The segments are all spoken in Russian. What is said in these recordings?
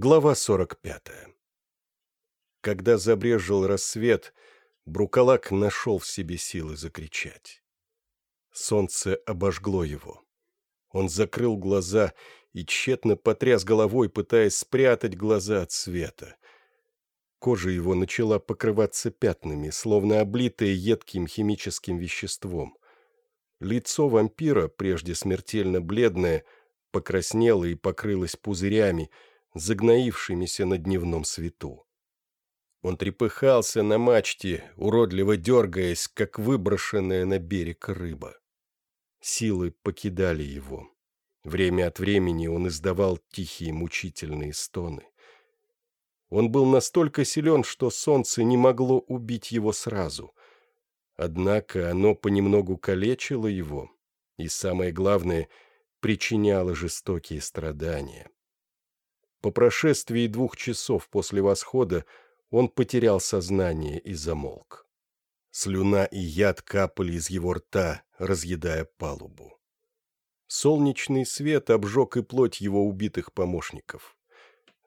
Глава 45 Когда забрежил рассвет, Брукалак нашел в себе силы закричать. Солнце обожгло его. Он закрыл глаза и тщетно потряс головой, пытаясь спрятать глаза от света. Кожа его начала покрываться пятнами, словно облитая едким химическим веществом. Лицо вампира, прежде смертельно бледное, покраснело и покрылось пузырями, загноившимися на дневном свету. Он трепыхался на мачте, уродливо дергаясь, как выброшенная на берег рыба. Силы покидали его. Время от времени он издавал тихие мучительные стоны. Он был настолько силен, что солнце не могло убить его сразу. Однако оно понемногу калечило его и, самое главное, причиняло жестокие страдания. По прошествии двух часов после восхода он потерял сознание и замолк. Слюна и яд капали из его рта, разъедая палубу. Солнечный свет обжег и плоть его убитых помощников.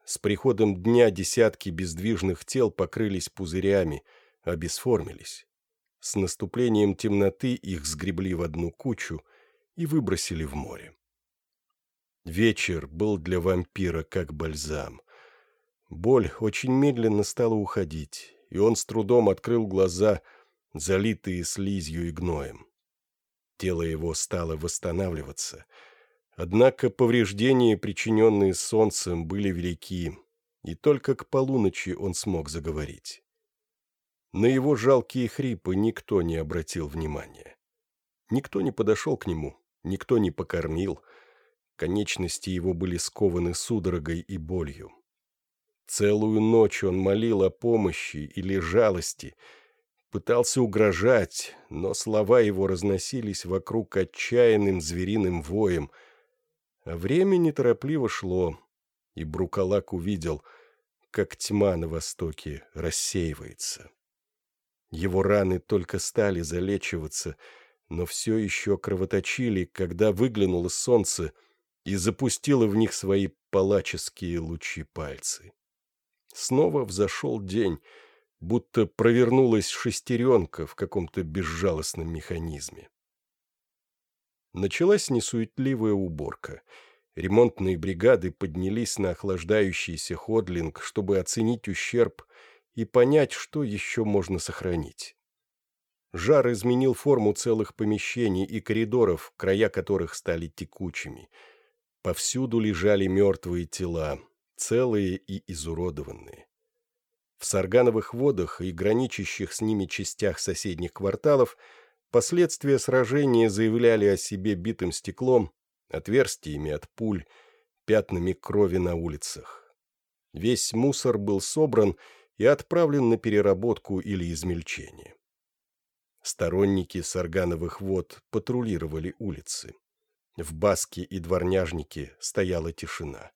С приходом дня десятки бездвижных тел покрылись пузырями, обесформились. С наступлением темноты их сгребли в одну кучу и выбросили в море. Вечер был для вампира как бальзам. Боль очень медленно стала уходить, и он с трудом открыл глаза, залитые слизью и гноем. Тело его стало восстанавливаться, однако повреждения, причиненные солнцем, были велики, и только к полуночи он смог заговорить. На его жалкие хрипы никто не обратил внимания. Никто не подошел к нему, никто не покормил — Конечности его были скованы судорогой и болью. Целую ночь он молил о помощи или жалости, пытался угрожать, но слова его разносились вокруг отчаянным звериным воем. А время неторопливо шло, и Брукалак увидел, как тьма на востоке рассеивается. Его раны только стали залечиваться, но все еще кровоточили, когда выглянуло солнце — и запустила в них свои палаческие лучи пальцы. Снова взошел день, будто провернулась шестеренка в каком-то безжалостном механизме. Началась несуетливая уборка. Ремонтные бригады поднялись на охлаждающийся ходлинг, чтобы оценить ущерб и понять, что еще можно сохранить. Жар изменил форму целых помещений и коридоров, края которых стали текучими — Повсюду лежали мертвые тела, целые и изуродованные. В Саргановых водах и граничащих с ними частях соседних кварталов последствия сражения заявляли о себе битым стеклом, отверстиями от пуль, пятнами крови на улицах. Весь мусор был собран и отправлен на переработку или измельчение. Сторонники Саргановых вод патрулировали улицы. В Баске и Дворняжнике стояла тишина.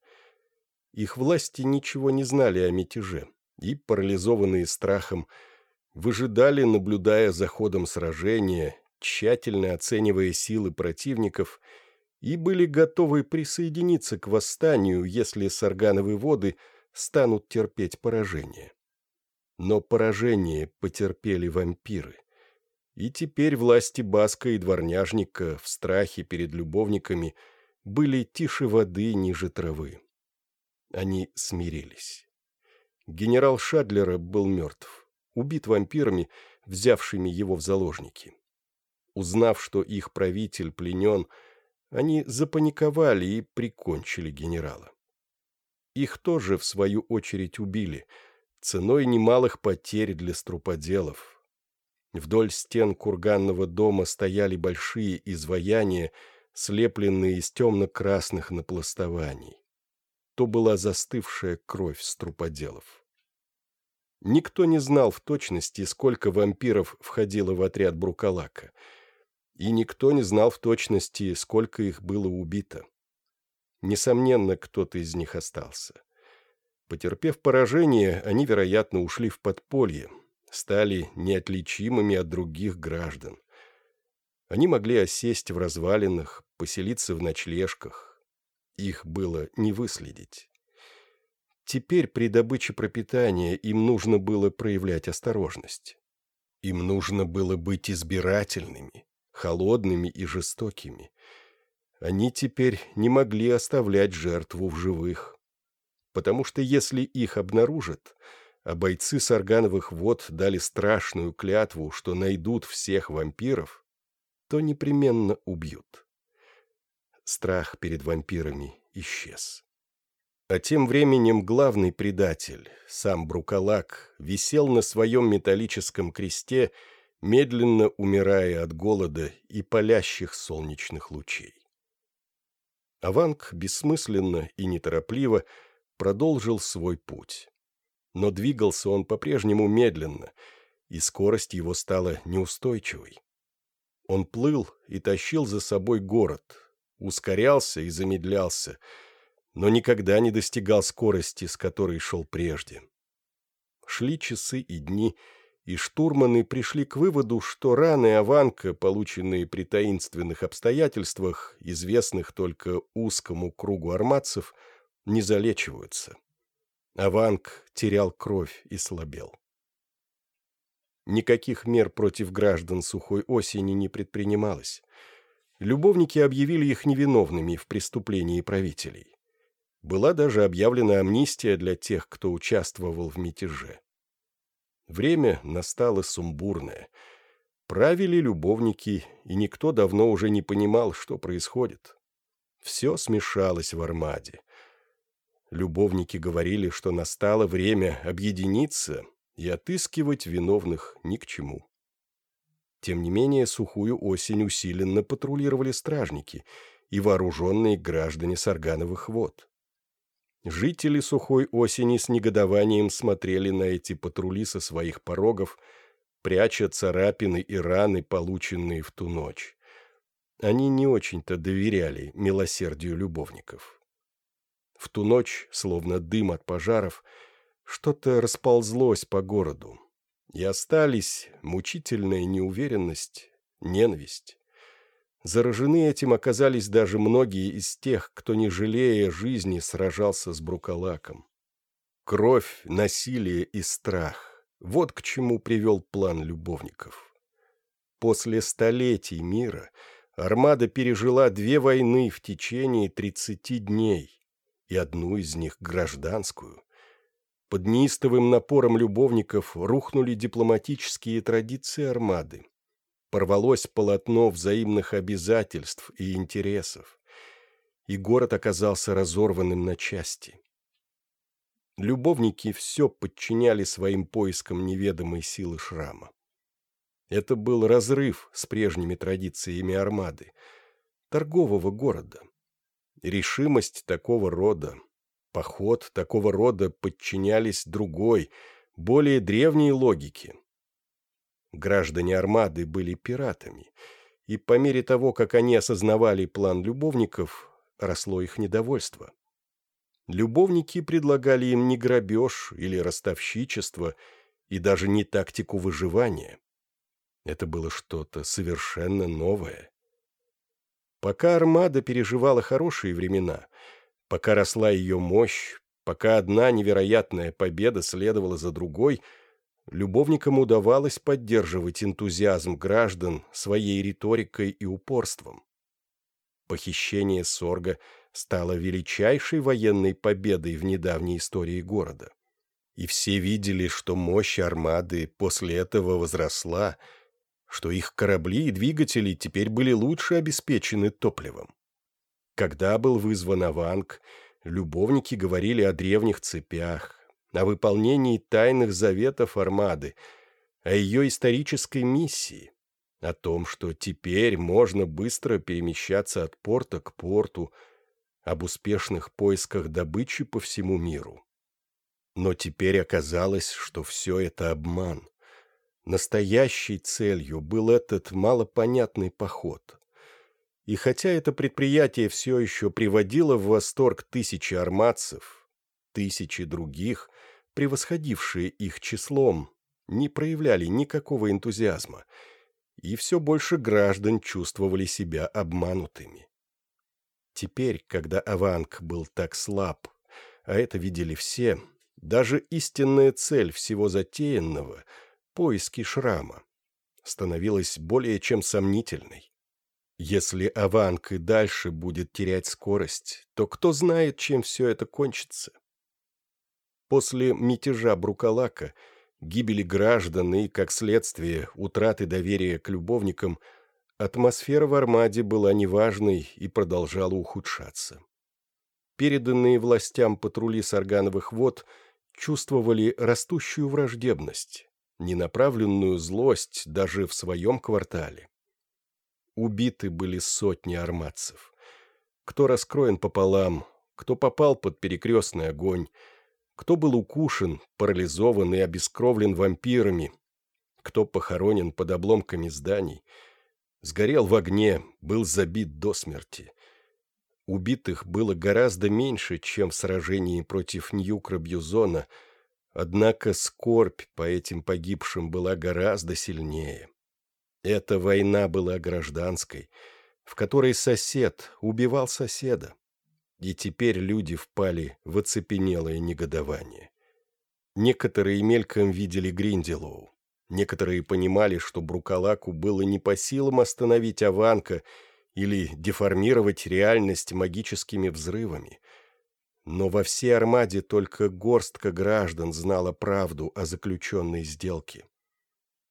Их власти ничего не знали о мятеже, и, парализованные страхом, выжидали, наблюдая за ходом сражения, тщательно оценивая силы противников, и были готовы присоединиться к восстанию, если саргановые воды станут терпеть поражение. Но поражение потерпели вампиры. И теперь власти Баска и Дворняжника в страхе перед любовниками были тише воды ниже травы. Они смирились. Генерал Шадлера был мертв, убит вампирами, взявшими его в заложники. Узнав, что их правитель пленен, они запаниковали и прикончили генерала. Их тоже, в свою очередь, убили, ценой немалых потерь для струподелов, Вдоль стен курганного дома стояли большие изваяния, слепленные из темно-красных напластований. То была застывшая кровь струподелов. Никто не знал в точности, сколько вампиров входило в отряд Брукалака, и никто не знал в точности, сколько их было убито. Несомненно, кто-то из них остался. Потерпев поражение, они, вероятно, ушли в подполье, стали неотличимыми от других граждан. Они могли осесть в развалинах, поселиться в ночлежках. Их было не выследить. Теперь при добыче пропитания им нужно было проявлять осторожность. Им нужно было быть избирательными, холодными и жестокими. Они теперь не могли оставлять жертву в живых. Потому что если их обнаружат, а бойцы Саргановых вод дали страшную клятву, что найдут всех вампиров, то непременно убьют. Страх перед вампирами исчез. А тем временем главный предатель, сам Брукалак, висел на своем металлическом кресте, медленно умирая от голода и палящих солнечных лучей. Аванг бессмысленно и неторопливо продолжил свой путь. Но двигался он по-прежнему медленно, и скорость его стала неустойчивой. Он плыл и тащил за собой город, ускорялся и замедлялся — но никогда не достигал скорости, с которой шел прежде. Шли часы и дни, и штурманы пришли к выводу, что раны Аванка, полученные при таинственных обстоятельствах, известных только узкому кругу армадцев, не залечиваются. Аванг терял кровь и слабел. Никаких мер против граждан сухой осени не предпринималось. Любовники объявили их невиновными в преступлении правителей. Была даже объявлена амнистия для тех, кто участвовал в мятеже. Время настало сумбурное. Правили любовники, и никто давно уже не понимал, что происходит. Все смешалось в Армаде. Любовники говорили, что настало время объединиться и отыскивать виновных ни к чему. Тем не менее, сухую осень усиленно патрулировали стражники и вооруженные граждане Саргановых вод. Жители сухой осени с негодованием смотрели на эти патрули со своих порогов, пряча царапины и раны, полученные в ту ночь. Они не очень-то доверяли милосердию любовников. В ту ночь, словно дым от пожаров, что-то расползлось по городу, и остались мучительная неуверенность, ненависть. Заражены этим оказались даже многие из тех, кто, не жалея жизни, сражался с Брукалаком. Кровь, насилие и страх – вот к чему привел план любовников. После столетий мира армада пережила две войны в течение 30 дней, и одну из них гражданскую. Под неистовым напором любовников рухнули дипломатические традиции армады порвалось полотно взаимных обязательств и интересов, и город оказался разорванным на части. Любовники все подчиняли своим поискам неведомой силы шрама. Это был разрыв с прежними традициями армады, торгового города. Решимость такого рода, поход такого рода подчинялись другой, более древней логике, Граждане Армады были пиратами, и по мере того, как они осознавали план любовников, росло их недовольство. Любовники предлагали им не грабеж или ростовщичество, и даже не тактику выживания. Это было что-то совершенно новое. Пока армада переживала хорошие времена, пока росла ее мощь, пока одна невероятная победа следовала за другой – любовникам удавалось поддерживать энтузиазм граждан своей риторикой и упорством. Похищение Сорга стало величайшей военной победой в недавней истории города. И все видели, что мощь армады после этого возросла, что их корабли и двигатели теперь были лучше обеспечены топливом. Когда был вызван Аванг, любовники говорили о древних цепях, о выполнении тайных заветов армады, о ее исторической миссии, о том, что теперь можно быстро перемещаться от порта к порту, об успешных поисках добычи по всему миру. Но теперь оказалось, что все это обман. Настоящей целью был этот малопонятный поход. И хотя это предприятие все еще приводило в восторг тысячи армадцев, тысячи других, превосходившие их числом, не проявляли никакого энтузиазма, и все больше граждан чувствовали себя обманутыми. Теперь, когда Аванг был так слаб, а это видели все, даже истинная цель всего затеянного — поиски шрама — становилась более чем сомнительной. Если Аванг и дальше будет терять скорость, то кто знает, чем все это кончится. После мятежа Брукалака, гибели граждан и, как следствие, утраты доверия к любовникам, атмосфера в Армаде была неважной и продолжала ухудшаться. Переданные властям патрули Саргановых вод чувствовали растущую враждебность, ненаправленную злость даже в своем квартале. Убиты были сотни армадцев. Кто раскроен пополам, кто попал под перекрестный огонь, кто был укушен, парализован и обескровлен вампирами, кто похоронен под обломками зданий, сгорел в огне, был забит до смерти. Убитых было гораздо меньше, чем в сражении против Ньюкра-Бьюзона, однако скорбь по этим погибшим была гораздо сильнее. Эта война была гражданской, в которой сосед убивал соседа. И теперь люди впали в оцепенелое негодование. Некоторые мельком видели Гринделоу. Некоторые понимали, что Брукалаку было не по силам остановить Аванка или деформировать реальность магическими взрывами. Но во всей Армаде только горстка граждан знала правду о заключенной сделке.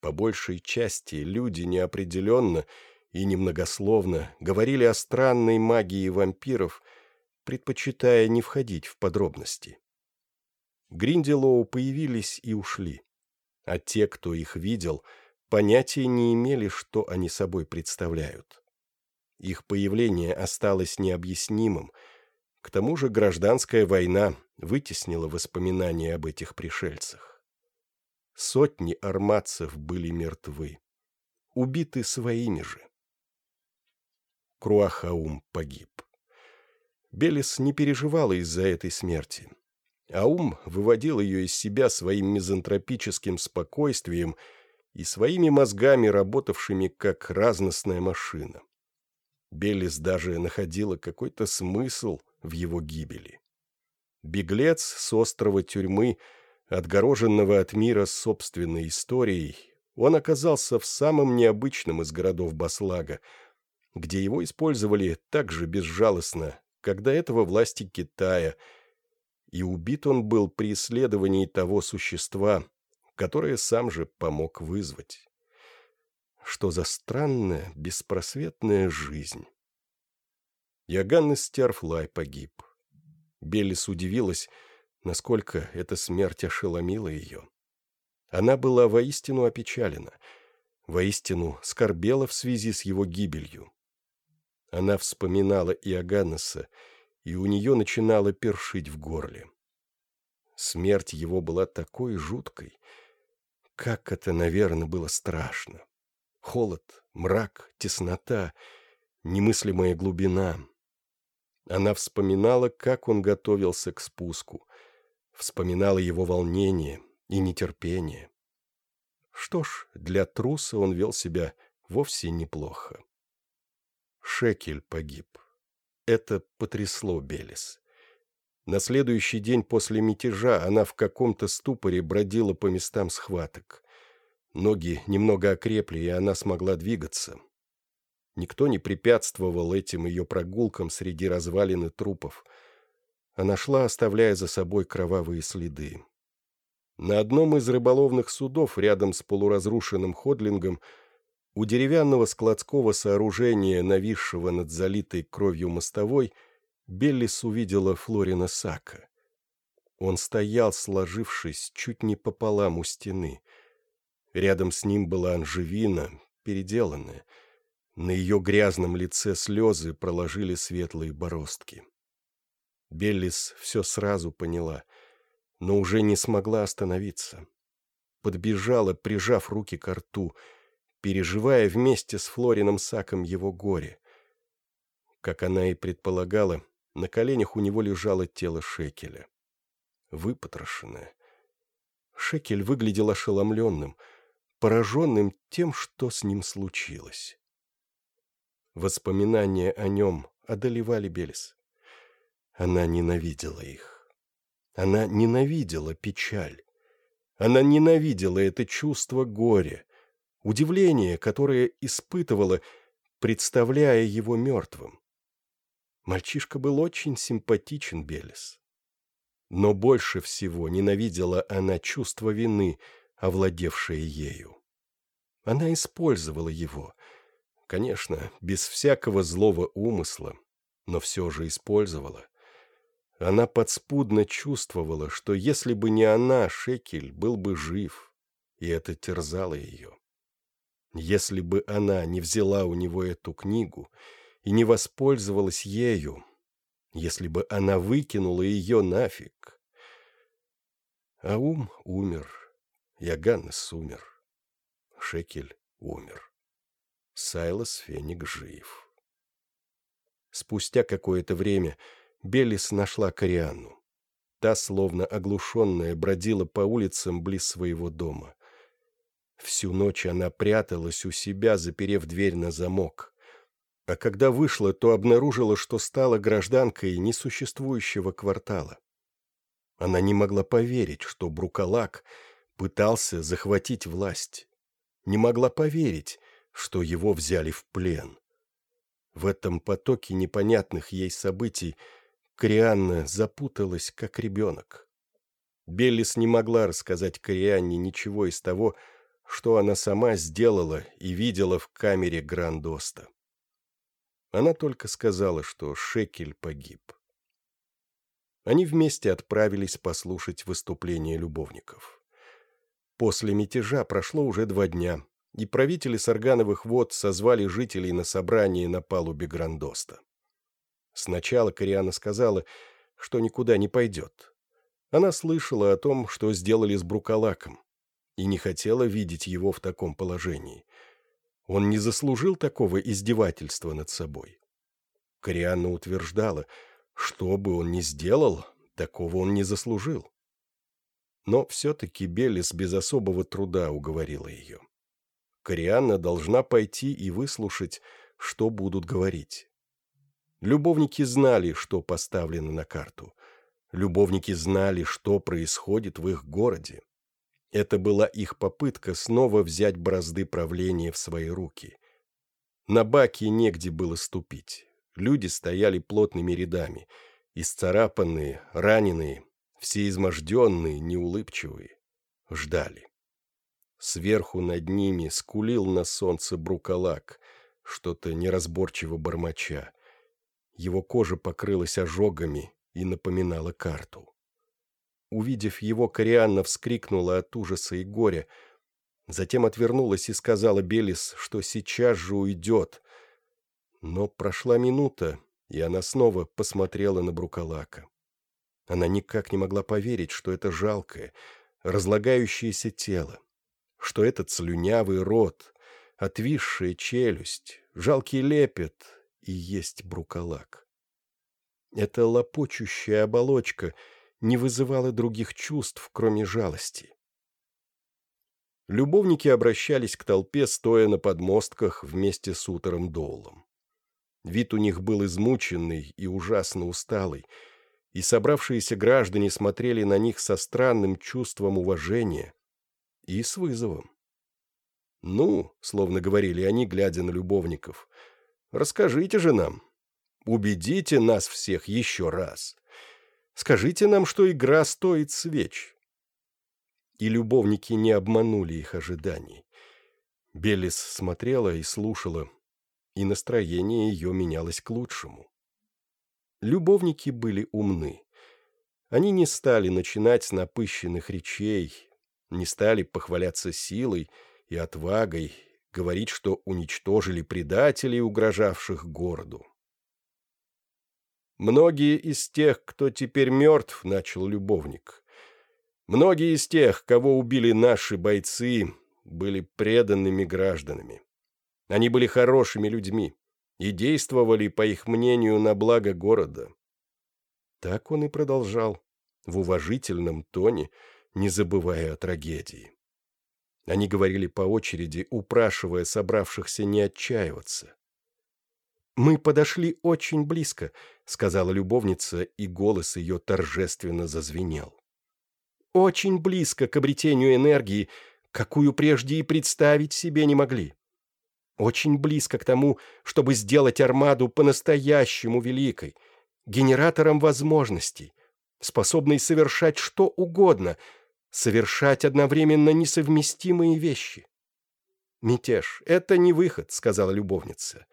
По большей части люди неопределенно и немногословно говорили о странной магии вампиров, предпочитая не входить в подробности. Гринделоу появились и ушли, а те, кто их видел, понятия не имели, что они собой представляют. Их появление осталось необъяснимым, к тому же гражданская война вытеснила воспоминания об этих пришельцах. Сотни армадцев были мертвы, убиты своими же. Круахаум погиб. Белис не переживала из-за этой смерти. Аум выводил ее из себя своим мизантропическим спокойствием и своими мозгами, работавшими как разностная машина. Белис даже находила какой-то смысл в его гибели. Беглец с острова тюрьмы — Отгороженного от мира собственной историей, он оказался в самом необычном из городов Баслага, где его использовали так же безжалостно, как до этого власти Китая, и убит он был при исследовании того существа, которое сам же помог вызвать. Что за странная, беспросветная жизнь. Яганн Стерфлай погиб. Беллис удивилась, насколько эта смерть ошеломила ее. Она была воистину опечалена, воистину скорбела в связи с его гибелью. Она вспоминала Иоганнеса, и у нее начинало першить в горле. Смерть его была такой жуткой. Как это, наверное, было страшно. Холод, мрак, теснота, немыслимая глубина. Она вспоминала, как он готовился к спуску, вспоминала его волнение и нетерпение. Что ж, для труса он вел себя вовсе неплохо. Шекель погиб. Это потрясло Белис. На следующий день после мятежа она в каком-то ступоре бродила по местам схваток. Ноги немного окрепли, и она смогла двигаться. Никто не препятствовал этим ее прогулкам среди развалин и трупов — она шла, оставляя за собой кровавые следы. На одном из рыболовных судов рядом с полуразрушенным ходлингом у деревянного складского сооружения, нависшего над залитой кровью мостовой, Беллис увидела Флорина Сака. Он стоял, сложившись чуть не пополам у стены. Рядом с ним была Анжевина, переделанная. На ее грязном лице слезы проложили светлые бороздки. Беллис все сразу поняла, но уже не смогла остановиться. Подбежала, прижав руки к рту, переживая вместе с Флорином Саком его горе. Как она и предполагала, на коленях у него лежало тело Шекеля. Выпотрошенное. Шекель выглядел ошеломленным, пораженным тем, что с ним случилось. Воспоминания о нем одолевали Белис. Она ненавидела их. Она ненавидела печаль. Она ненавидела это чувство горя, удивление, которое испытывала, представляя его мертвым. Мальчишка был очень симпатичен, Белес. Но больше всего ненавидела она чувство вины, овладевшее ею. Она использовала его, конечно, без всякого злого умысла, но все же использовала. Она подспудно чувствовала, что если бы не она, Шекель был бы жив, и это терзало ее. Если бы она не взяла у него эту книгу и не воспользовалась ею, если бы она выкинула ее нафиг. А ум умер, Яганнес умер, Шекель умер. Сайлос Феник жив. Спустя какое-то время Белис нашла Корианну. Та, словно оглушенная, бродила по улицам близ своего дома. Всю ночь она пряталась у себя, заперев дверь на замок. А когда вышла, то обнаружила, что стала гражданкой несуществующего квартала. Она не могла поверить, что Брукалак пытался захватить власть. Не могла поверить, что его взяли в плен. В этом потоке непонятных ей событий Корианна запуталась, как ребенок. Беллис не могла рассказать Корианне ничего из того, что она сама сделала и видела в камере Грандоста. Она только сказала, что Шекель погиб. Они вместе отправились послушать выступление любовников. После мятежа прошло уже два дня, и правители Саргановых вод созвали жителей на собрание на палубе Грандоста. Сначала Кориана сказала, что никуда не пойдет. Она слышала о том, что сделали с Брукалаком, и не хотела видеть его в таком положении. Он не заслужил такого издевательства над собой. Корианна утверждала, что бы он ни сделал, такого он не заслужил. Но все-таки Белис без особого труда уговорила ее. Корианна должна пойти и выслушать, что будут говорить. Любовники знали, что поставлено на карту. Любовники знали, что происходит в их городе. Это была их попытка снова взять бразды правления в свои руки. На баке негде было ступить. Люди стояли плотными рядами, исцарапанные, раненые, все изможденные, неулыбчивые. Ждали. Сверху над ними скулил на солнце брукалак, что-то неразборчиво бормоча. Его кожа покрылась ожогами и напоминала карту. Увидев его, Корианна вскрикнула от ужаса и горя, затем отвернулась и сказала Белис, что сейчас же уйдет. Но прошла минута, и она снова посмотрела на Брукалака. Она никак не могла поверить, что это жалкое, разлагающееся тело, что этот слюнявый рот, отвисшая челюсть, жалкий лепет и есть брукалак. Эта лопочущая оболочка не вызывала других чувств, кроме жалости. Любовники обращались к толпе, стоя на подмостках вместе с Утером Доулом. Вид у них был измученный и ужасно усталый, и собравшиеся граждане смотрели на них со странным чувством уважения и с вызовом. «Ну», — словно говорили они, глядя на любовников, Расскажите же нам. Убедите нас всех еще раз. Скажите нам, что игра стоит свеч. И любовники не обманули их ожиданий. Белис смотрела и слушала, и настроение ее менялось к лучшему. Любовники были умны. Они не стали начинать с напыщенных речей, не стали похваляться силой и отвагой говорить, что уничтожили предателей, угрожавших городу. «Многие из тех, кто теперь мертв», — начал любовник, — «многие из тех, кого убили наши бойцы, были преданными гражданами. Они были хорошими людьми и действовали, по их мнению, на благо города». Так он и продолжал, в уважительном тоне, не забывая о трагедии. Они говорили по очереди, упрашивая собравшихся не отчаиваться. «Мы подошли очень близко», — сказала любовница, и голос ее торжественно зазвенел. «Очень близко к обретению энергии, какую прежде и представить себе не могли. Очень близко к тому, чтобы сделать армаду по-настоящему великой, генератором возможностей, способной совершать что угодно, совершать одновременно несовместимые вещи. «Мятеж — это не выход», — сказала любовница.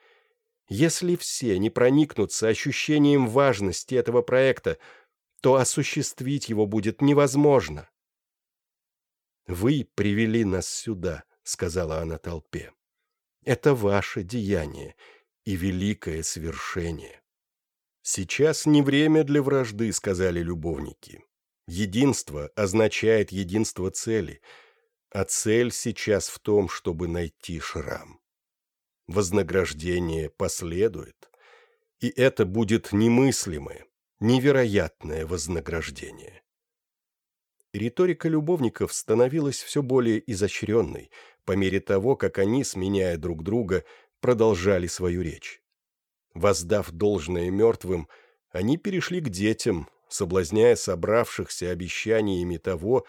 «Если все не проникнутся ощущением важности этого проекта, то осуществить его будет невозможно». «Вы привели нас сюда», — сказала она толпе. «Это ваше деяние и великое свершение». «Сейчас не время для вражды», — сказали любовники. «Единство означает единство цели», — а цель сейчас в том, чтобы найти шрам. Вознаграждение последует, и это будет немыслимое, невероятное вознаграждение. Риторика любовников становилась все более изощренной, по мере того, как они, сменяя друг друга, продолжали свою речь. Воздав должное мертвым, они перешли к детям, соблазняя собравшихся обещаниями того,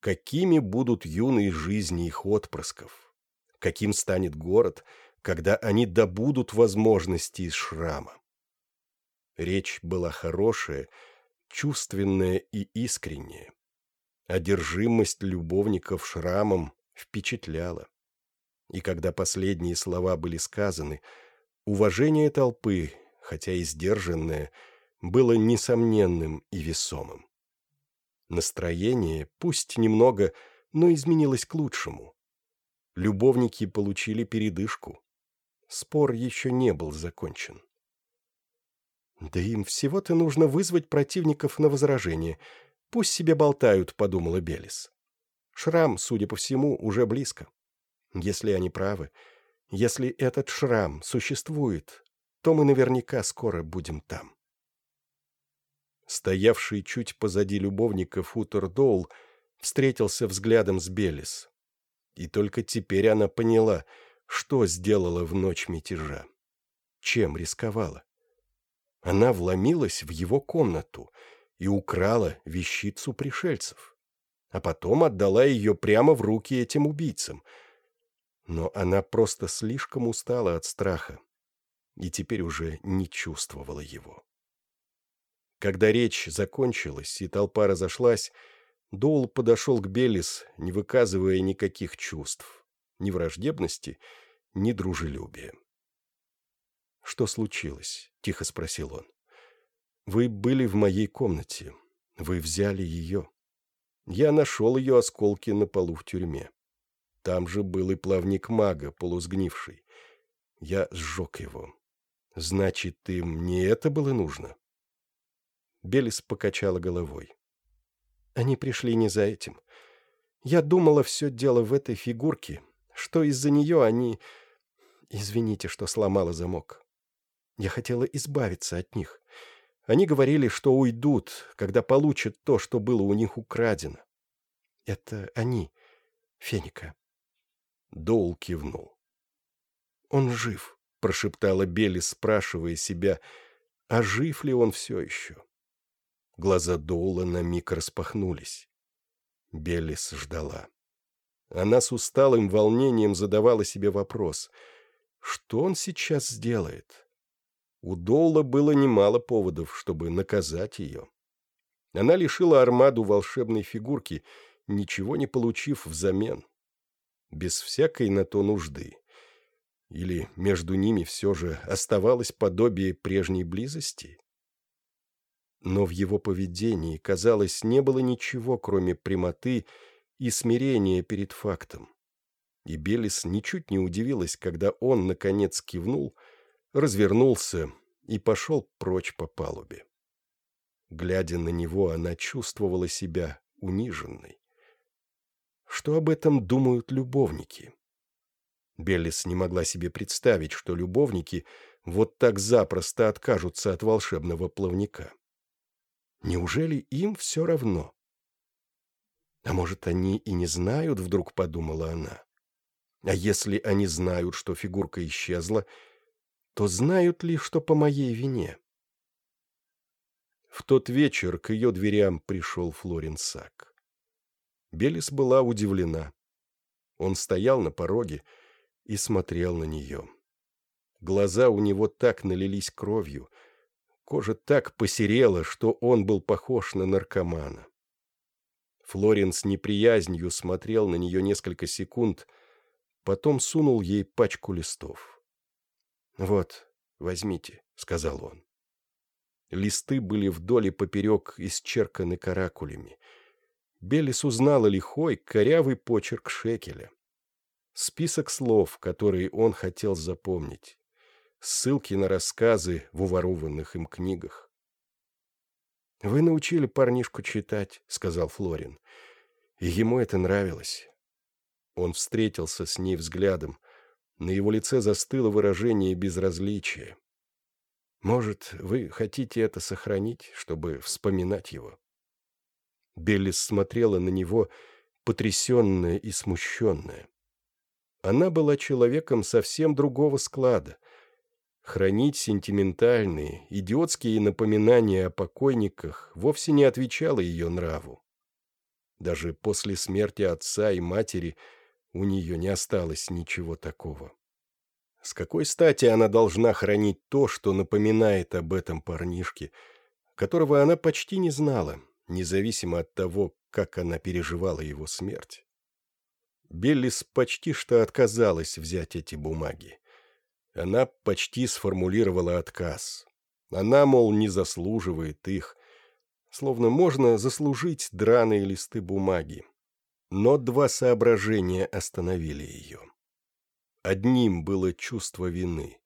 какими будут юные жизни их отпрысков, каким станет город, когда они добудут возможности из шрама. Речь была хорошая, чувственная и искренняя. Одержимость любовников шрамом впечатляла. И когда последние слова были сказаны, уважение толпы, хотя и сдержанное, было несомненным и весомым. Настроение, пусть немного, но изменилось к лучшему. Любовники получили передышку. Спор еще не был закончен. «Да им всего-то нужно вызвать противников на возражение. Пусть себе болтают», — подумала Белис. «Шрам, судя по всему, уже близко. Если они правы, если этот шрам существует, то мы наверняка скоро будем там». Стоявший чуть позади любовника Футер Доул встретился взглядом с Белис. И только теперь она поняла, что сделала в ночь мятежа. Чем рисковала? Она вломилась в его комнату и украла вещицу пришельцев, а потом отдала ее прямо в руки этим убийцам. Но она просто слишком устала от страха и теперь уже не чувствовала его. Когда речь закончилась и толпа разошлась, Доул подошел к Белис, не выказывая никаких чувств, ни враждебности, ни дружелюбия. «Что случилось?» — тихо спросил он. «Вы были в моей комнате. Вы взяли ее. Я нашел ее осколки на полу в тюрьме. Там же был и плавник мага, полусгнивший. Я сжег его. Значит, им не это было нужно?» Белис покачала головой. Они пришли не за этим. Я думала, все дело в этой фигурке, что из-за нее они... Извините, что сломала замок. Я хотела избавиться от них. Они говорили, что уйдут, когда получат то, что было у них украдено. Это они, Феника. Доул кивнул. «Он жив», — прошептала Белли, спрашивая себя, а жив ли он все еще. Глаза Доула на миг распахнулись. Беллис ждала. Она с усталым волнением задавала себе вопрос. Что он сейчас сделает? У Доула было немало поводов, чтобы наказать ее. Она лишила Армаду волшебной фигурки, ничего не получив взамен. Без всякой на то нужды. Или между ними все же оставалось подобие прежней близости? Но в его поведении, казалось, не было ничего, кроме прямоты и смирения перед фактом. И Белис ничуть не удивилась, когда он, наконец, кивнул, развернулся и пошел прочь по палубе. Глядя на него, она чувствовала себя униженной. Что об этом думают любовники? Беллис не могла себе представить, что любовники вот так запросто откажутся от волшебного плавника. Неужели им все равно? А может, они и не знают, вдруг подумала она. А если они знают, что фигурка исчезла, то знают ли, что по моей вине? В тот вечер к ее дверям пришел Флорин Сак. Белис была удивлена. Он стоял на пороге и смотрел на нее. Глаза у него так налились кровью, кожа так посерела, что он был похож на наркомана. Флорин неприязнью смотрел на нее несколько секунд, потом сунул ей пачку листов. «Вот, возьмите», — сказал он. Листы были вдоль и поперек исчерканы каракулями. Белис узнала лихой, корявый почерк Шекеля. Список слов, которые он хотел запомнить. Ссылки на рассказы в уворованных им книгах. «Вы научили парнишку читать», — сказал Флорин. И ему это нравилось. Он встретился с ней взглядом. На его лице застыло выражение безразличия. Может, вы хотите это сохранить, чтобы вспоминать его?» Беллис смотрела на него, потрясенная и смущенная. Она была человеком совсем другого склада. Хранить сентиментальные, идиотские напоминания о покойниках вовсе не отвечало ее нраву. Даже после смерти отца и матери у нее не осталось ничего такого. С какой стати она должна хранить то, что напоминает об этом парнишке, которого она почти не знала, независимо от того, как она переживала его смерть? Беллис почти что отказалась взять эти бумаги. Она почти сформулировала отказ. Она, мол, не заслуживает их, словно можно заслужить драные листы бумаги. Но два соображения остановили ее. Одним было чувство вины.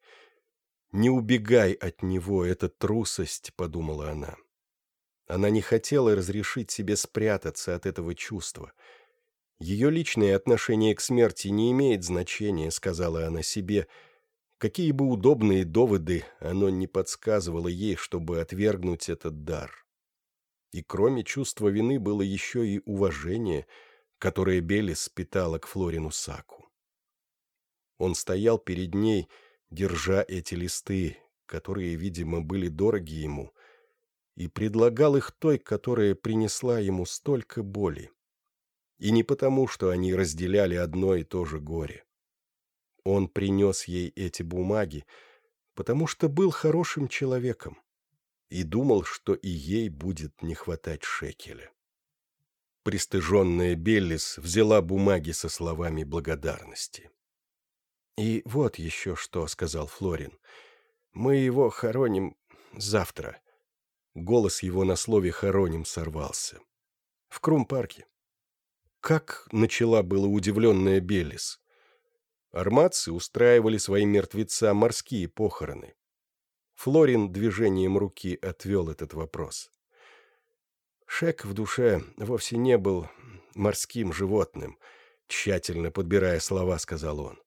«Не убегай от него, это трусость», — подумала она. Она не хотела разрешить себе спрятаться от этого чувства. Ее личное отношение к смерти не имеет значения, сказала она себе. Какие бы удобные доводы оно не подсказывало ей, чтобы отвергнуть этот дар. И кроме чувства вины было еще и уважение, которое Белис питала к Флорину Саку. Он стоял перед ней, держа эти листы, которые, видимо, были дороги ему, и предлагал их той, которая принесла ему столько боли. И не потому, что они разделяли одно и то же горе. Он принес ей эти бумаги, потому что был хорошим человеком и думал, что и ей будет не хватать шекеля. Пристыженная Беллис взяла бумаги со словами благодарности. «И вот еще что», — сказал Флорин. «Мы его хороним завтра». Голос его на слове «хороним» сорвался. «В Крум-парке». Как начала была удивленная Белис. Арматцы устраивали своим мертвецам морские похороны. Флорин движением руки отвел этот вопрос. Шек в душе вовсе не был морским животным, тщательно подбирая слова, сказал он.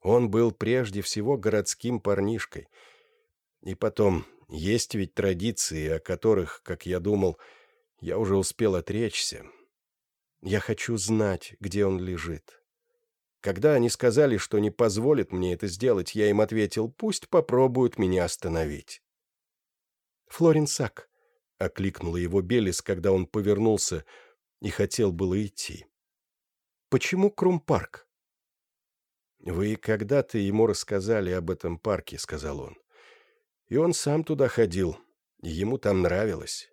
Он был прежде всего городским парнишкой. И потом, есть ведь традиции, о которых, как я думал, я уже успел отречься. Я хочу знать, где он лежит. Когда они сказали, что не позволят мне это сделать, я им ответил, пусть попробуют меня остановить. «Флорин Сак», — окликнула его Белис, когда он повернулся и хотел было идти. «Почему Крум-парк?» «Вы когда-то ему рассказали об этом парке», — сказал он. «И он сам туда ходил, и ему там нравилось.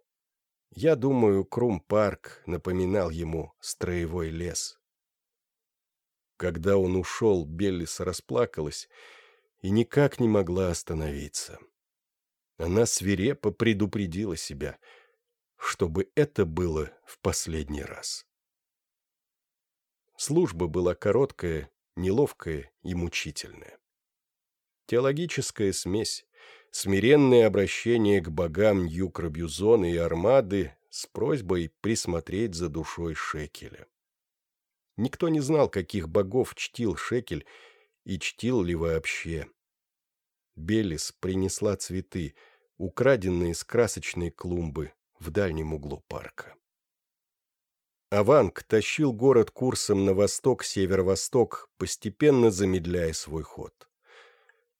Я думаю, Крум-парк напоминал ему строевой лес». Когда он ушел, Беллис расплакалась и никак не могла остановиться. Она свирепо предупредила себя, чтобы это было в последний раз. Служба была короткая неловкое и мучительное. Теологическая смесь, смиренное обращение к богам Юкробюзона и Армады с просьбой присмотреть за душой Шекеля. Никто не знал, каких богов чтил Шекель и чтил ли вообще. Белис принесла цветы, украденные с красочной клумбы в дальнем углу парка. Аванг тащил город курсом на восток-северо-восток, постепенно замедляя свой ход.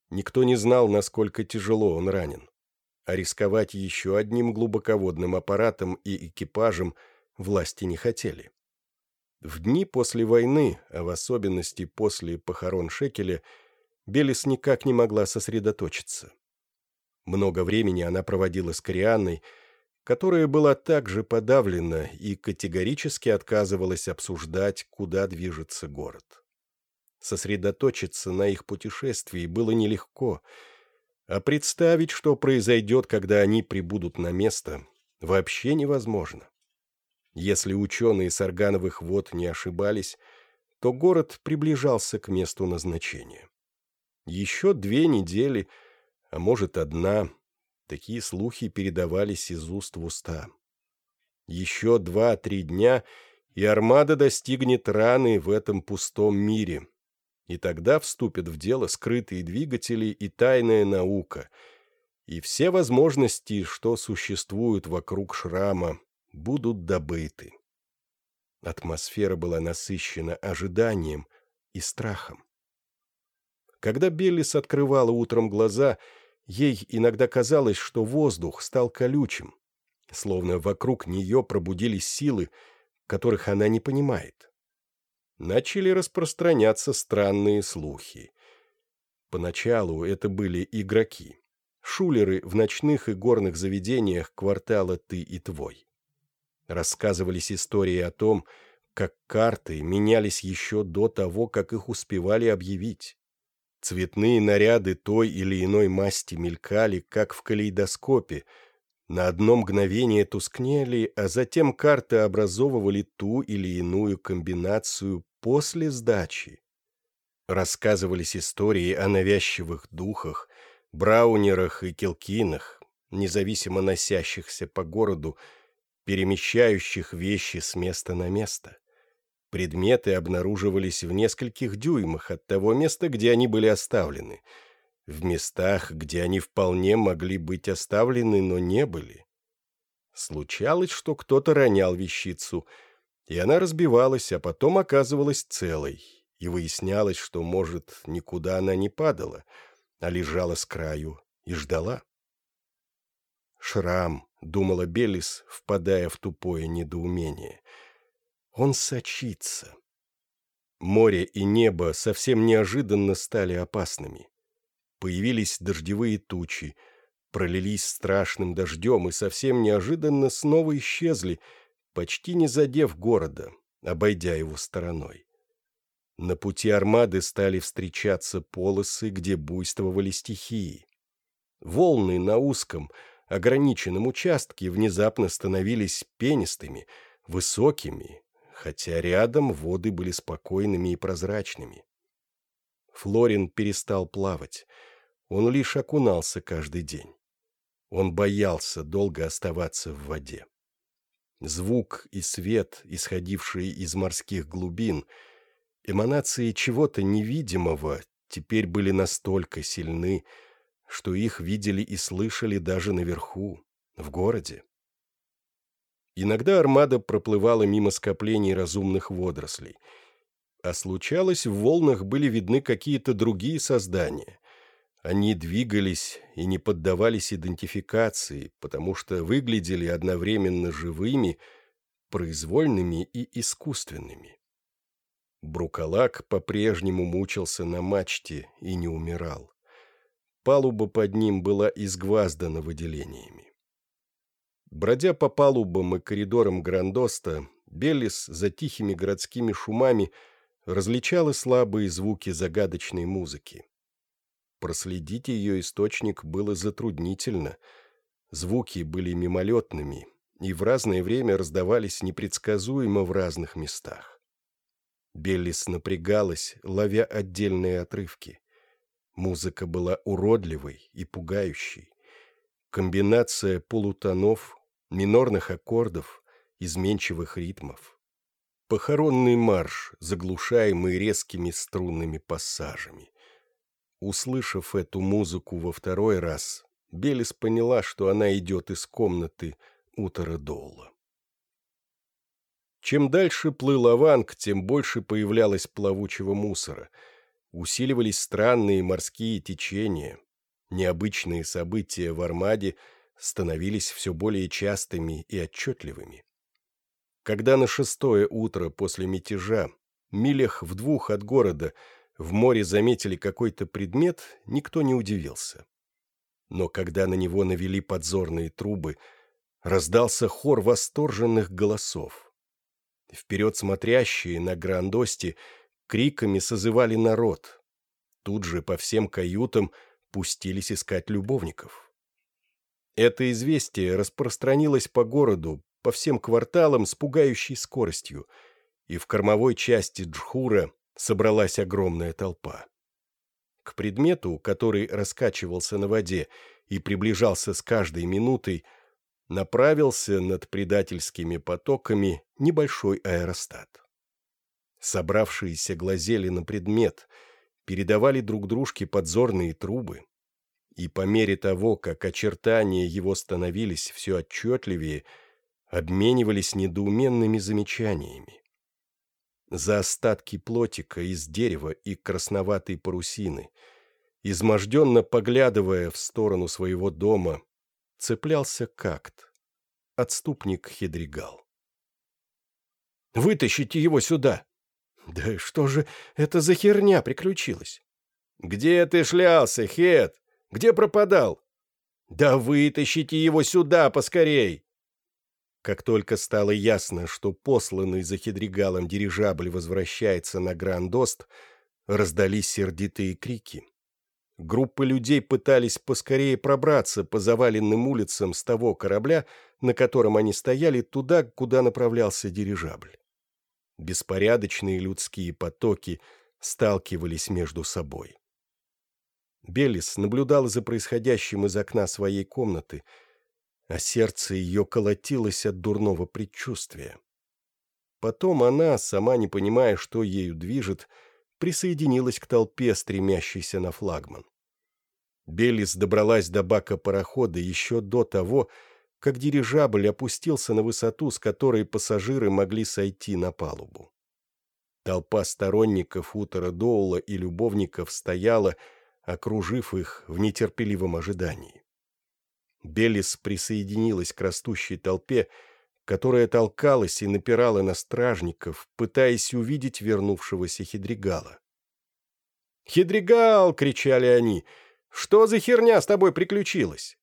Никто не знал, насколько тяжело он ранен. А рисковать еще одним глубоководным аппаратом и экипажем власти не хотели. В дни после войны, а в особенности после похорон Шекеля, Белис никак не могла сосредоточиться. Много времени она проводила с Корианной, которая была также подавлена и категорически отказывалась обсуждать, куда движется город. Сосредоточиться на их путешествии было нелегко, а представить, что произойдет, когда они прибудут на место, вообще невозможно. Если ученые с органовых вод не ошибались, то город приближался к месту назначения. Еще две недели, а может одна, такие слухи передавались из уст в уста. Еще два-три дня, и армада достигнет раны в этом пустом мире, и тогда вступят в дело скрытые двигатели и тайная наука, и все возможности, что существуют вокруг шрама, будут добыты. Атмосфера была насыщена ожиданием и страхом. Когда Беллис открывала утром глаза, ей иногда казалось, что воздух стал колючим, словно вокруг нее пробудились силы, которых она не понимает. Начали распространяться странные слухи. Поначалу это были игроки, шулеры в ночных и горных заведениях квартала «Ты и твой». Рассказывались истории о том, как карты менялись еще до того, как их успевали объявить. Цветные наряды той или иной масти мелькали, как в калейдоскопе, на одно мгновение тускнели, а затем карты образовывали ту или иную комбинацию после сдачи. Рассказывались истории о навязчивых духах, браунерах и келкинах, независимо носящихся по городу, перемещающих вещи с места на место. Предметы обнаруживались в нескольких дюймах от того места, где они были оставлены, в местах, где они вполне могли быть оставлены, но не были. Случалось, что кто-то ронял вещицу, и она разбивалась, а потом оказывалась целой, и выяснялось, что, может, никуда она не падала, а лежала с краю и ждала. Шрам, думала Белис, впадая в тупое недоумение. Он сочится. Море и небо совсем неожиданно стали опасными. Появились дождевые тучи, пролились страшным дождем и совсем неожиданно снова исчезли, почти не задев города, обойдя его стороной. На пути армады стали встречаться полосы, где буйствовали стихии. Волны на узком, ограниченном участке внезапно становились пенистыми, высокими, хотя рядом воды были спокойными и прозрачными. Флорин перестал плавать. Он лишь окунался каждый день. Он боялся долго оставаться в воде. Звук и свет, исходившие из морских глубин, эманации чего-то невидимого, теперь были настолько сильны, что их видели и слышали даже наверху, в городе. Иногда армада проплывала мимо скоплений разумных водорослей, а случалось, в волнах были видны какие-то другие создания. Они двигались и не поддавались идентификации, потому что выглядели одновременно живыми, произвольными и искусственными. Брукалак по-прежнему мучился на мачте и не умирал. Палуба под ним была изгваздана выделениями. Бродя по палубам и коридорам Грандоста, Беллис за тихими городскими шумами различала слабые звуки загадочной музыки. Проследить ее источник было затруднительно. Звуки были мимолетными и в разное время раздавались непредсказуемо в разных местах. Беллис напрягалась, ловя отдельные отрывки. Музыка была уродливой и пугающей. Комбинация полутонов, минорных аккордов, изменчивых ритмов. Похоронный марш, заглушаемый резкими струнными пассажами. Услышав эту музыку во второй раз, Белис поняла, что она идет из комнаты Утора Доула. Чем дальше плыл Аванг, тем больше появлялось плавучего мусора — Усиливались странные морские течения. Необычные события в Армаде становились все более частыми и отчетливыми. Когда на шестое утро после мятежа, милях в двух от города, в море заметили какой-то предмет, никто не удивился. Но когда на него навели подзорные трубы, раздался хор восторженных голосов. Вперед смотрящие на Грандости криками созывали народ. Тут же по всем каютам пустились искать любовников. Это известие распространилось по городу, по всем кварталам с пугающей скоростью, и в кормовой части Джхура собралась огромная толпа. К предмету, который раскачивался на воде и приближался с каждой минутой, направился над предательскими потоками небольшой аэростат. Собравшиеся глазели на предмет, передавали друг дружке подзорные трубы, и по мере того, как очертания его становились все отчетливее, обменивались недоуменными замечаниями. За остатки плотика из дерева и красноватой парусины, изможденно поглядывая в сторону своего дома, цеплялся какт, отступник Хедригал. «Вытащите его сюда!» «Да что же это за херня приключилась?» «Где ты шлялся, Хед? Где пропадал?» «Да вытащите его сюда поскорей!» Как только стало ясно, что посланный за Хедригалом дирижабль возвращается на Грандост, раздались сердитые крики. Группы людей пытались поскорее пробраться по заваленным улицам с того корабля, на котором они стояли, туда, куда направлялся дирижабль. Беспорядочные людские потоки сталкивались между собой. Белис наблюдала за происходящим из окна своей комнаты, а сердце ее колотилось от дурного предчувствия. Потом она, сама не понимая, что ею движет, — присоединилась к толпе, стремящейся на флагман. Белис добралась до бака парохода еще до того, как дирижабль опустился на высоту, с которой пассажиры могли сойти на палубу. Толпа сторонников Утора Доула и любовников стояла, окружив их в нетерпеливом ожидании. Белис присоединилась к растущей толпе, которая толкалась и напирала на стражников, пытаясь увидеть вернувшегося Хидригала. «Хидригал!» — кричали они. «Что за херня с тобой приключилась?»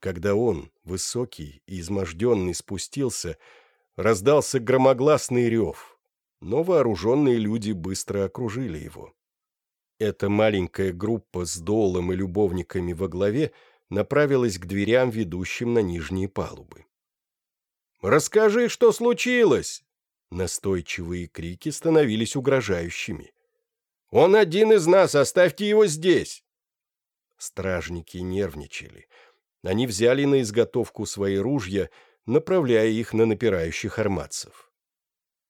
Когда он, высокий и изможденный, спустился, раздался громогласный рев, но вооруженные люди быстро окружили его. Эта маленькая группа с долом и любовниками во главе направилась к дверям, ведущим на нижние палубы. «Расскажи, что случилось!» Настойчивые крики становились угрожающими. «Он один из нас, оставьте его здесь!» Стражники нервничали. Они взяли на изготовку свои ружья, направляя их на напирающих армадцев.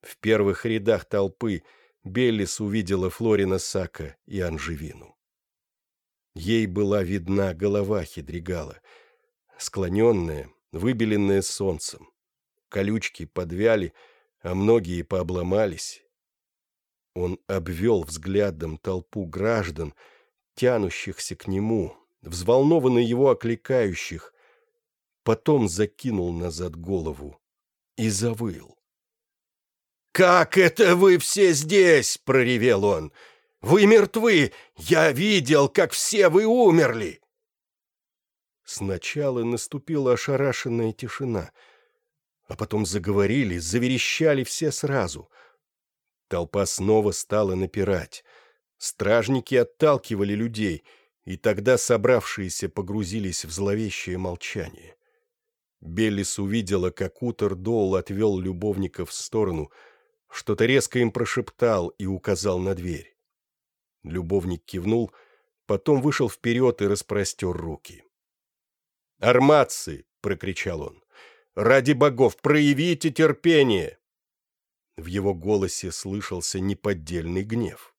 В первых рядах толпы Беллис увидела Флорина Сака и Анжевину. Ей была видна голова Хидригала, склоненная, выбеленная солнцем колючки подвяли, а многие пообломались. Он обвел взглядом толпу граждан, тянущихся к нему, взволнованно его окликающих, потом закинул назад голову и завыл. «Как это вы все здесь?» — проревел он. «Вы мертвы! Я видел, как все вы умерли!» Сначала наступила ошарашенная тишина — а потом заговорили, заверещали все сразу. Толпа снова стала напирать. Стражники отталкивали людей, и тогда собравшиеся погрузились в зловещее молчание. Беллис увидела, как Утер Доул отвел любовников в сторону, что-то резко им прошептал и указал на дверь. Любовник кивнул, потом вышел вперед и распростер руки. «Арматцы!» — прокричал он. Ради богов, проявите терпение!» В его голосе слышался неподдельный гнев.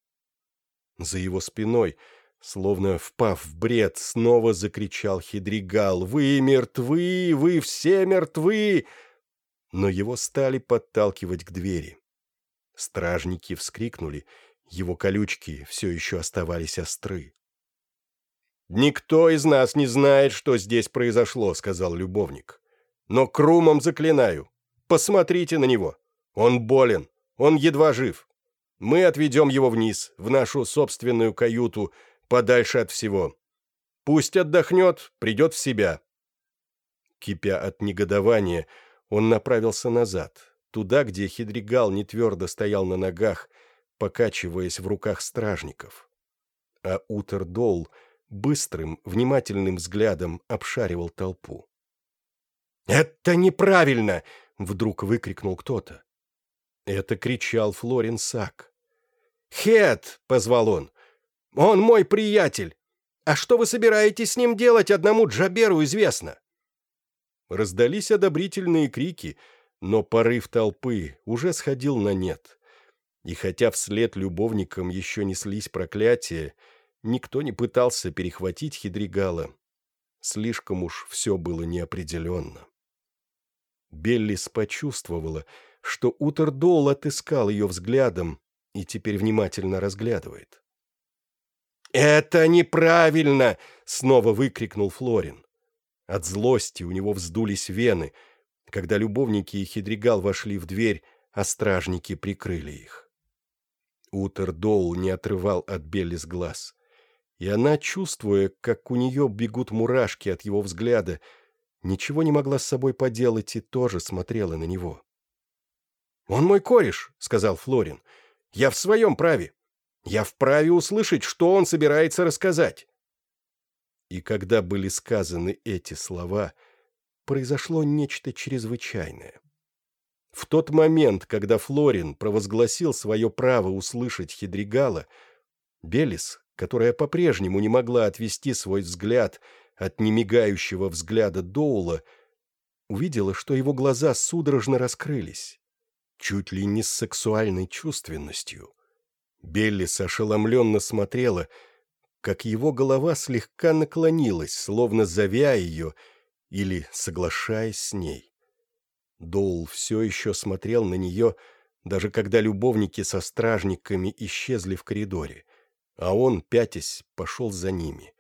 За его спиной, словно впав в бред, снова закричал Хидригал «Вы мертвы! Вы все мертвы!» Но его стали подталкивать к двери. Стражники вскрикнули, Его колючки все еще оставались остры. «Никто из нас не знает, что здесь произошло», — сказал любовник. «Но крумом заклинаю. Посмотрите на него. Он болен. Он едва жив. Мы отведем его вниз, в нашу собственную каюту, подальше от всего. Пусть отдохнет, придет в себя». Кипя от негодования, он направился назад, туда, где Хидригал нетвердо стоял на ногах, покачиваясь в руках стражников. А Утердол быстрым, внимательным взглядом обшаривал толпу. «Это неправильно!» — вдруг выкрикнул кто-то. Это кричал Флорин Сак. «Хет!» — позвал он. «Он мой приятель! А что вы собираетесь с ним делать, одному Джаберу известно!» Раздались одобрительные крики, но порыв толпы уже сходил на нет. И хотя вслед любовникам еще неслись проклятия, никто не пытался перехватить Хидригала. Слишком уж все было неопределенно. Беллис почувствовала, что Утердол отыскал ее взглядом и теперь внимательно разглядывает. «Это неправильно!» — снова выкрикнул Флорин. От злости у него вздулись вены, когда любовники и Хидригал вошли в дверь, а стражники прикрыли их. Утер Доул не отрывал от Беллис глаз. И она, чувствуя, как у нее бегут мурашки от его взгляда, ничего не могла с собой поделать и тоже смотрела на него. «Он мой кореш», — сказал Флорин. «Я в своем праве. Я вправе услышать, что он собирается рассказать». И когда были сказаны эти слова, произошло нечто чрезвычайное. В тот момент, когда Флорин провозгласил свое право услышать Хидригала, Белис, которая по-прежнему не могла отвести свой взгляд от немигающего взгляда Доула, увидела, что его глаза судорожно раскрылись, чуть ли не с сексуальной чувственностью. Беллис ошеломленно смотрела, как его голова слегка наклонилась, словно зовя ее или соглашаясь с ней. Доул все еще смотрел на нее, даже когда любовники со стражниками исчезли в коридоре, а он, пятясь, пошел за ними.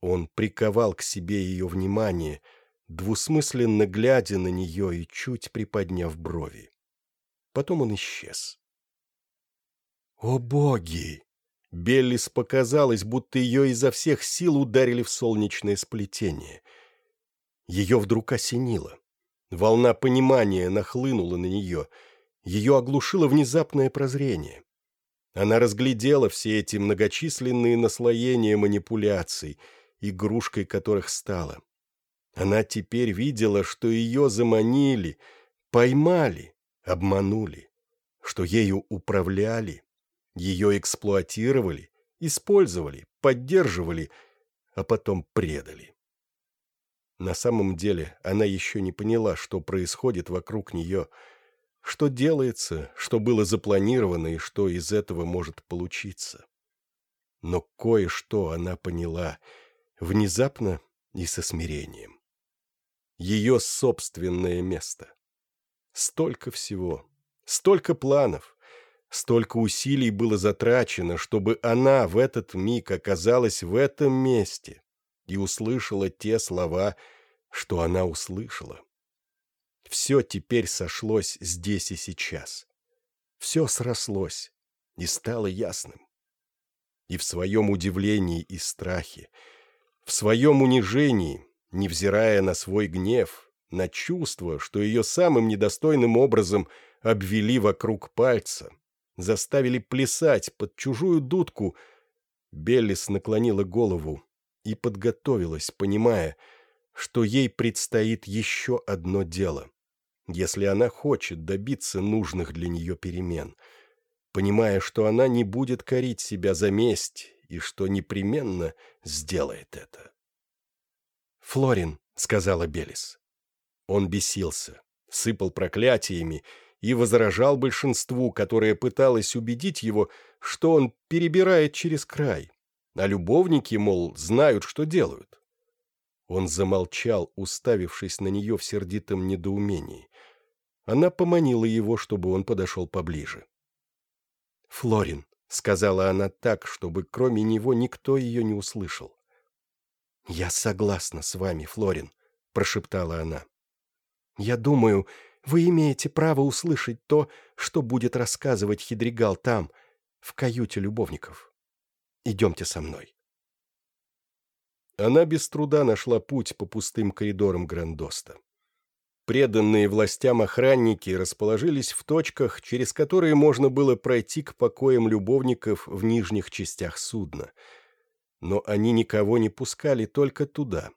Он приковал к себе ее внимание, двусмысленно глядя на нее и чуть приподняв брови. Потом он исчез. «О боги!» Беллис показалось, будто ее изо всех сил ударили в солнечное сплетение. Ее вдруг осенило. Волна понимания нахлынула на нее. Ее оглушило внезапное прозрение. Она разглядела все эти многочисленные наслоения манипуляций, игрушкой которых стала. Она теперь видела, что ее заманили, поймали, обманули, что ею управляли, ее эксплуатировали, использовали, поддерживали, а потом предали. На самом деле она еще не поняла, что происходит вокруг нее, что делается, что было запланировано и что из этого может получиться. Но кое-что она поняла, внезапно и со смирением. Ее собственное место. Столько всего, столько планов, столько усилий было затрачено, чтобы она в этот миг оказалась в этом месте, и услышала те слова, что она услышала. Все теперь сошлось здесь и сейчас. Все срослось и стало ясным. И в своем удивлении и страхе, в своем унижении, невзирая на свой гнев, на чувство, что ее самым недостойным образом обвели вокруг пальца, заставили плясать под чужую дудку, Беллис наклонила голову и подготовилась, понимая, что ей предстоит еще одно дело, если она хочет добиться нужных для нее перемен, понимая, что она не будет корить себя за месть и что непременно сделает это. «Флорин», — сказала Белис. Он бесился, сыпал проклятиями и возражал большинству, которое пыталось убедить его, что он перебирает через край, а любовники, мол, знают, что делают. Он замолчал, уставившись на нее в сердитом недоумении. Она поманила его, чтобы он подошел поближе. «Флорин», — сказала она так, чтобы кроме него никто ее не услышал. «Я согласна с вами, Флорин», — прошептала она. «Я думаю, вы имеете право услышать то, что будет рассказывать Хидригал там, в каюте любовников. Идемте со мной». Она без труда нашла путь по пустым коридорам Грандоста. Преданные властям охранники расположились в точках, через которые можно было пройти к покоям любовников в нижних частях судна. Но они никого не пускали только туда.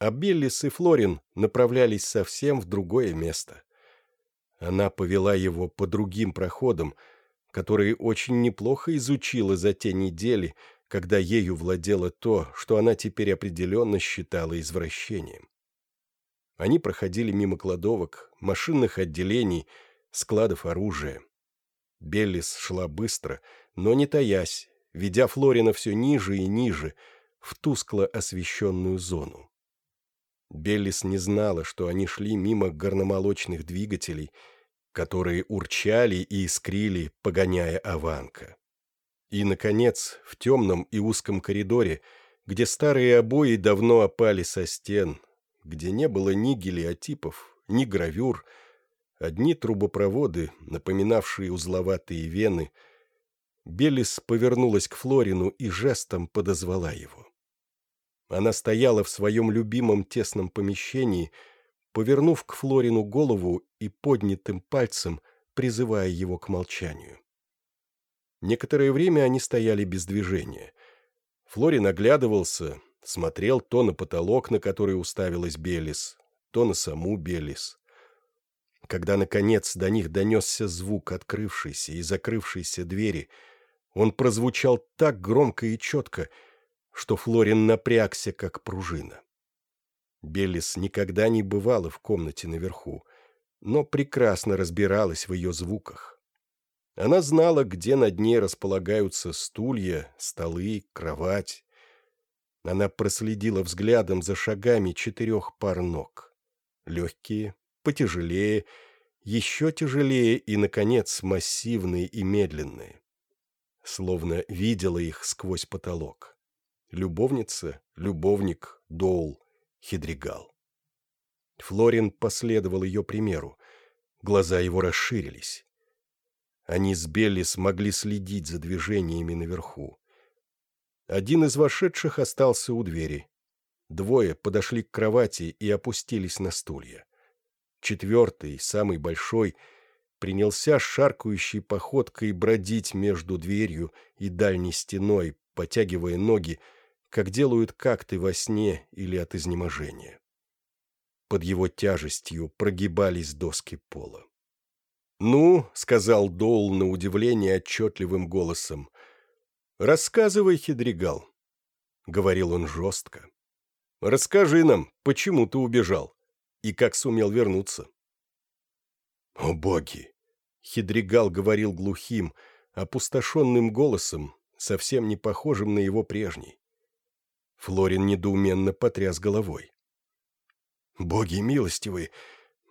А Беллис и Флорин направлялись совсем в другое место. Она повела его по другим проходам, которые очень неплохо изучила за те недели, когда ею владело то, что она теперь определенно считала извращением. Они проходили мимо кладовок, машинных отделений, складов оружия. Беллис шла быстро, но не таясь, ведя Флорина все ниже и ниже, в тускло освещенную зону. Беллис не знала, что они шли мимо горномолочных двигателей, которые урчали и искрили, погоняя Аванка. И, наконец, в темном и узком коридоре, где старые обои давно опали со стен, где не было ни гелиотипов, ни гравюр, одни трубопроводы, напоминавшие узловатые вены. Белис повернулась к Флорину и жестом подозвала его. Она стояла в своем любимом тесном помещении, повернув к Флорину голову и поднятым пальцем, призывая его к молчанию. Некоторое время они стояли без движения. Флорин оглядывался, Смотрел то на потолок, на который уставилась Белис, то на саму Белис. Когда, наконец, до них донесся звук открывшейся и закрывшейся двери, он прозвучал так громко и четко, что Флорин напрягся, как пружина. Белис никогда не бывала в комнате наверху, но прекрасно разбиралась в ее звуках. Она знала, где над ней располагаются стулья, столы, кровать. Она проследила взглядом за шагами четырех пар ног. Легкие, потяжелее, еще тяжелее и, наконец, массивные и медленные. Словно видела их сквозь потолок. Любовница, любовник, доул, хидригал. Флорин последовал ее примеру. Глаза его расширились. Они с Белли смогли следить за движениями наверху. Один из вошедших остался у двери. Двое подошли к кровати и опустились на стулья. Четвертый, самый большой, принялся шаркающей походкой бродить между дверью и дальней стеной, потягивая ноги, как делают какты во сне или от изнеможения. Под его тяжестью прогибались доски пола. «Ну», — сказал Доул на удивление отчетливым голосом, «Рассказывай, Хидригал», — говорил он жестко. «Расскажи нам, почему ты убежал и как сумел вернуться». «О боги!» — Хидригал говорил глухим, опустошенным голосом, совсем не похожим на его прежний. Флорин недоуменно потряс головой. «Боги милостивые,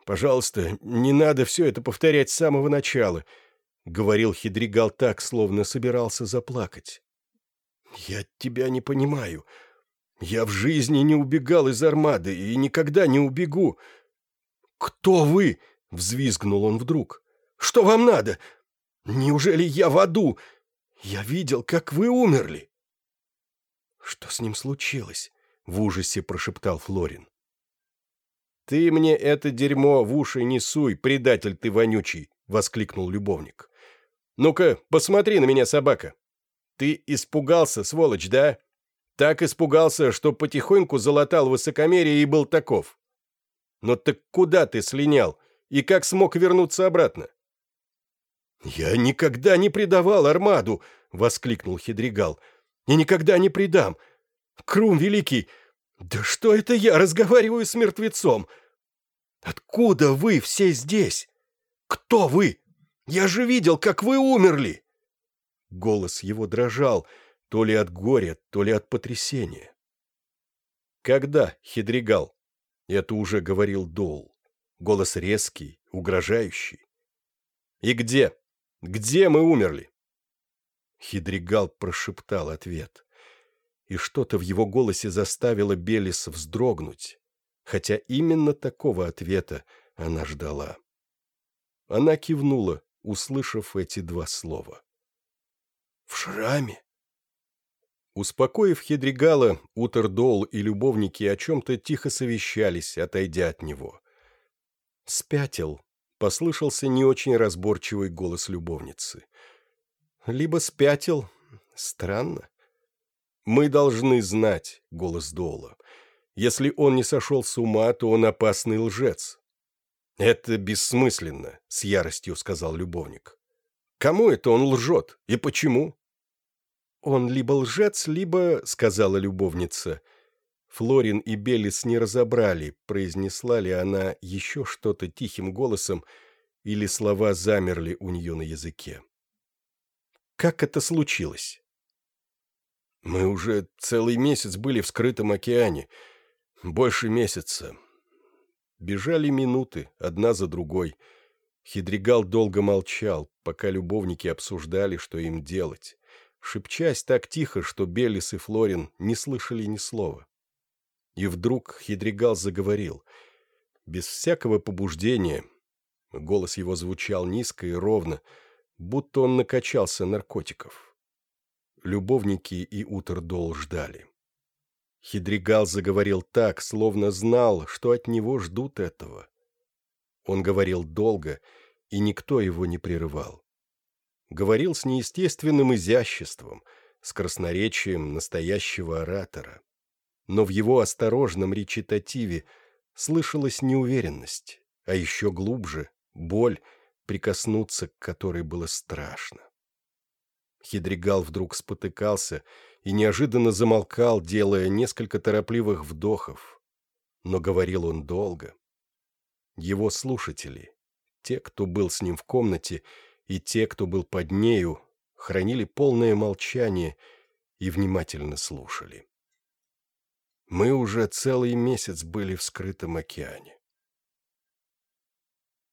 пожалуйста, не надо все это повторять с самого начала», — говорил Хидригал так, словно собирался заплакать. «Я тебя не понимаю. Я в жизни не убегал из армады и никогда не убегу». «Кто вы?» — взвизгнул он вдруг. «Что вам надо? Неужели я в аду? Я видел, как вы умерли». «Что с ним случилось?» — в ужасе прошептал Флорин. «Ты мне это дерьмо в уши не суй, предатель ты вонючий!» — воскликнул любовник. «Ну-ка, посмотри на меня, собака. Ты испугался, сволочь, да? Так испугался, что потихоньку залатал высокомерие и был таков. Но так куда ты слинял и как смог вернуться обратно?» «Я никогда не предавал армаду!» — воскликнул Хидригал. «И никогда не предам! Крум Великий! Да что это я разговариваю с мертвецом? Откуда вы все здесь? Кто вы?» Я же видел, как вы умерли!» Голос его дрожал, то ли от горя, то ли от потрясения. «Когда, Хидригал?» Это уже говорил Дол. Голос резкий, угрожающий. «И где? Где мы умерли?» Хидригал прошептал ответ. И что-то в его голосе заставило Белис вздрогнуть, хотя именно такого ответа она ждала. Она кивнула, услышав эти два слова. «В шраме?» Успокоив Хедригала, Утердол и любовники о чем-то тихо совещались, отойдя от него. «Спятил», — послышался не очень разборчивый голос любовницы. «Либо спятил. Странно». «Мы должны знать», — голос Дола. «Если он не сошел с ума, то он опасный лжец». «Это бессмысленно», — с яростью сказал любовник. «Кому это он лжет? И почему?» «Он либо лжец, либо...» — сказала любовница. Флорин и Белис не разобрали, произнесла ли она еще что-то тихим голосом, или слова замерли у нее на языке. «Как это случилось?» «Мы уже целый месяц были в скрытом океане. Больше месяца. Бежали минуты, одна за другой. Хидригал долго молчал, пока любовники обсуждали, что им делать шепчась так тихо, что Белис и Флорин не слышали ни слова. И вдруг Хидригал заговорил. Без всякого побуждения. Голос его звучал низко и ровно, будто он накачался наркотиков. Любовники и Утердол ждали. Хидригал заговорил так, словно знал, что от него ждут этого. Он говорил долго, и никто его не прерывал говорил с неестественным изяществом, с красноречием настоящего оратора. Но в его осторожном речитативе слышалась неуверенность, а еще глубже — боль, прикоснуться к которой было страшно. Хидригал вдруг спотыкался и неожиданно замолкал, делая несколько торопливых вдохов. Но говорил он долго. Его слушатели, те, кто был с ним в комнате, — и те, кто был под нею, хранили полное молчание и внимательно слушали. Мы уже целый месяц были в скрытом океане.